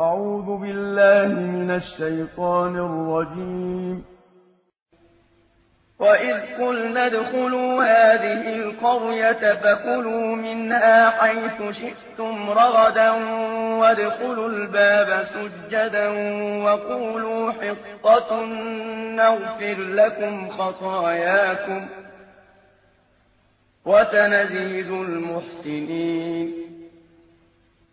أعوذ بالله من الشيطان الرجيم. وإذ قلنا ادخلوا هذه القرية فكلوا منها حيث شئتم رغدا وادخلوا الباب سجدا وقولوا حطة نغفر لكم خطاياكم وسنزيد المحسنين.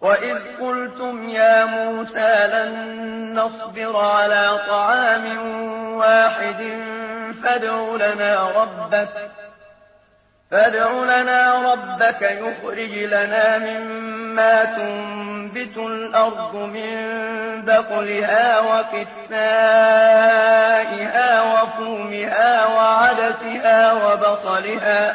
وَإِذْ قُلْتُمْ يَا مُوسَىٰ لَن نَّصْبِرَ عَلَىٰ طَعَامٍ وَاحِدٍ فَادْعُ لَنَا رَبَّكَ يُخْرِجْ لَنَا مِمَّا تُنبِتُ الْأَرْضُ مِن بَقْلِهَا وَقِثَّائِهَا وَفُومِهَا وَعَدَسِهَا وَبَصَلِهَا